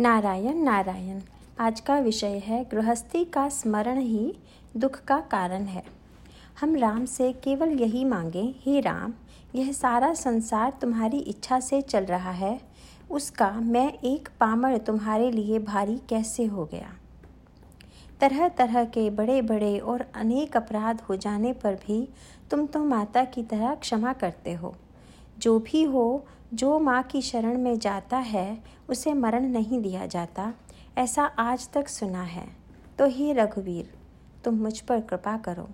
नारायण नारायण। आज का विषय है, गृहस्थी का स्मरण ही दुख का कारण है। हम राम से केवल यही मांगे, हे राम, यह सारा संसार तुम्हारी इच्छा से चल रहा है। उसका मैं एक पामर तुम्हारे लिए भारी कैसे हो गया? तरह तरह के बड़े बड़े और अनेक अपराध हो जाने पर भी तुम तो माता की तरह क्षमा करते हो। जो भी हो, जो माँ की शरण में जाता है, उसे मरण नहीं दिया जाता। ऐसा आज तक सुना है। तो हे रघुवीर, तुम मुझ पर कृपा करो।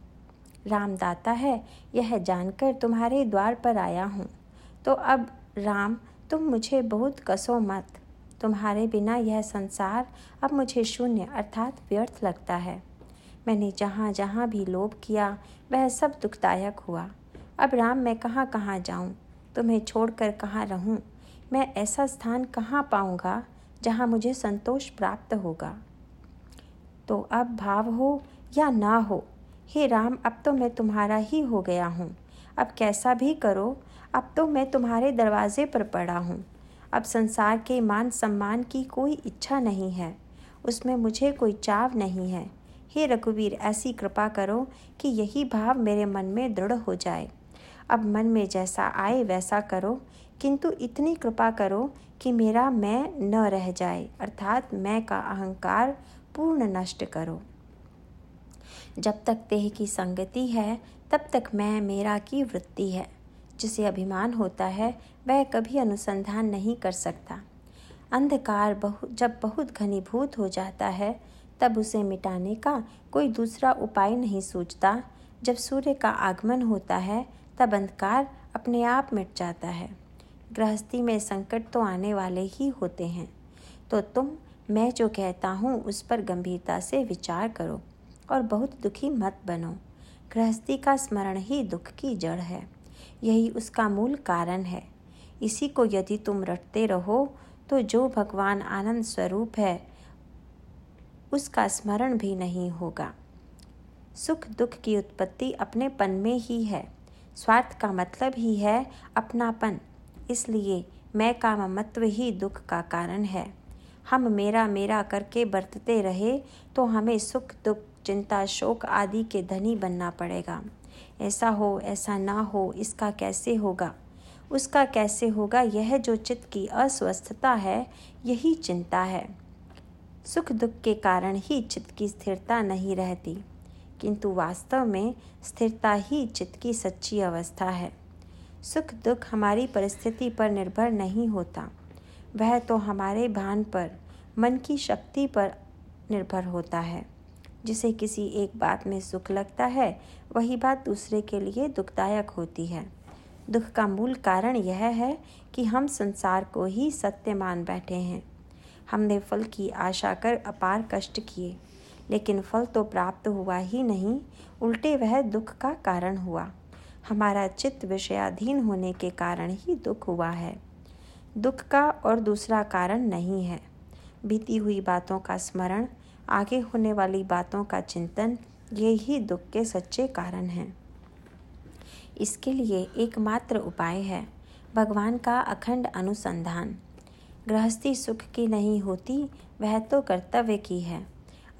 राम दाता है, यह जानकर तुम्हारे द्वार पर आया हूँ। तो अब, राम, तुम मुझे बहुत कसो मत। तुम्हारे बिना यह संसार अब मुझे शून्य अर्थात व्यर्थ लगता है। मैंने जहाँ जहाँ भी लोभ किया, वह सब दुखदायक हुआ। अब राम, मैं कहाँ कहाँ जाऊँ? तुम्हें छोड़कर कहाँ रहूँ? मैं ऐसा स्थान कहाँ पाऊँगा जहाँ मुझे संतोष प्राप्त होगा? तो अब भाव हो या ना हो? हे राम, अब तो मैं तुम्हारा ही हो गया हूँ। अब कैसा भी करो, अब तो मैं तुम्हारे दरवाजे पर पड़ा हूँ। अब संसार के मान सम्मान की कोई इच्छा नहीं है। उसमें मुझे कोई चाव नहीं है। हे रघुवीर, ऐसी कृपा करो कि यही भाव मेरे मन में दृढ़ हो जाए। अब मन में जैसा आए वैसा करो, किंतु इतनी कृपा करो कि मेरा मैं न रह जाए, अर्थात मैं का अहंकार पूर्ण नष्ट करो। जब तक देह की संगति है, तब तक मैं मेरा की वृत्ति है। जिसे अभिमान होता है, वह कभी अनुसंधान नहीं कर सकता। अंधकार बहु, जब बहुत घनीभूत हो जाता है, तब उसे मिटाने का कोई दूसरा उपाय नहीं सूझता। जब सूर्य का आगमन होता है तब अंधकार अपने आप मिट जाता है। गृहस्थी में संकट तो आने वाले ही होते हैं। तो तुम, मैं जो कहता हूँ, उस पर गंभीरता से विचार करो और बहुत दुखी मत बनो। गृहस्थी का स्मरण ही दुख की जड़ है। यही उसका मूल कारण है। इसी को यदि तुम रटते रहो तो जो भगवान आनंद स्वरूप है, उसका स्मरण भी नहीं होगा। सुख दुख की उत्पत्ति अपने पन में ही है। स्वार्थ का मतलब ही है अपनापन। इसलिए मैं का ममत्व ही दुख का कारण है। हम मेरा मेरा करके बरतते रहे तो हमें सुख, दुख, चिंता, शोक आदि के धनी बनना पड़ेगा। ऐसा हो, ऐसा ना हो, इसका कैसे होगा? उसका कैसे होगा? यह जो चित्त की अस्वस्थता है, यही चिंता है। सुख दुख के कारण ही चित्त की स्थिरता नहीं रहती। किंतु वास्तव में स्थिरता ही चित्त की सच्ची अवस्था है। सुख दुख हमारी परिस्थिति पर निर्भर नहीं होता। वह तो हमारे भान पर, मन की शक्ति पर निर्भर होता है। जिसे किसी एक बात में सुख लगता है, वही बात दूसरे के लिए दुखदायक होती है। दुख का मूल कारण यह है कि हम संसार को ही सत्य मान बैठे हैं। हमने फल की आशा कर अपार कष्ट किए। लेकिन फल तो प्राप्त हुआ ही नहीं, उल्टे वह दुख का कारण हुआ। हमारा चित्त विषयाधीन होने के कारण ही दुख हुआ है। दुख का और दूसरा कारण नहीं है। बीती हुई बातों का स्मरण, आगे होने वाली बातों का चिंतन, ये ही दुख के सच्चे कारण हैं। इसके लिए एकमात्र उपाय है, भगवान का अखंड अनुसंधान। गृहस्थी सुख की नहीं होती, वह तो कर्तव्य की है।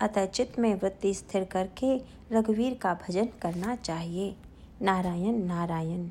अतः चित्त में वृत्ति स्थिर करके रघुवीर का भजन करना चाहिए। नारायण नारायण।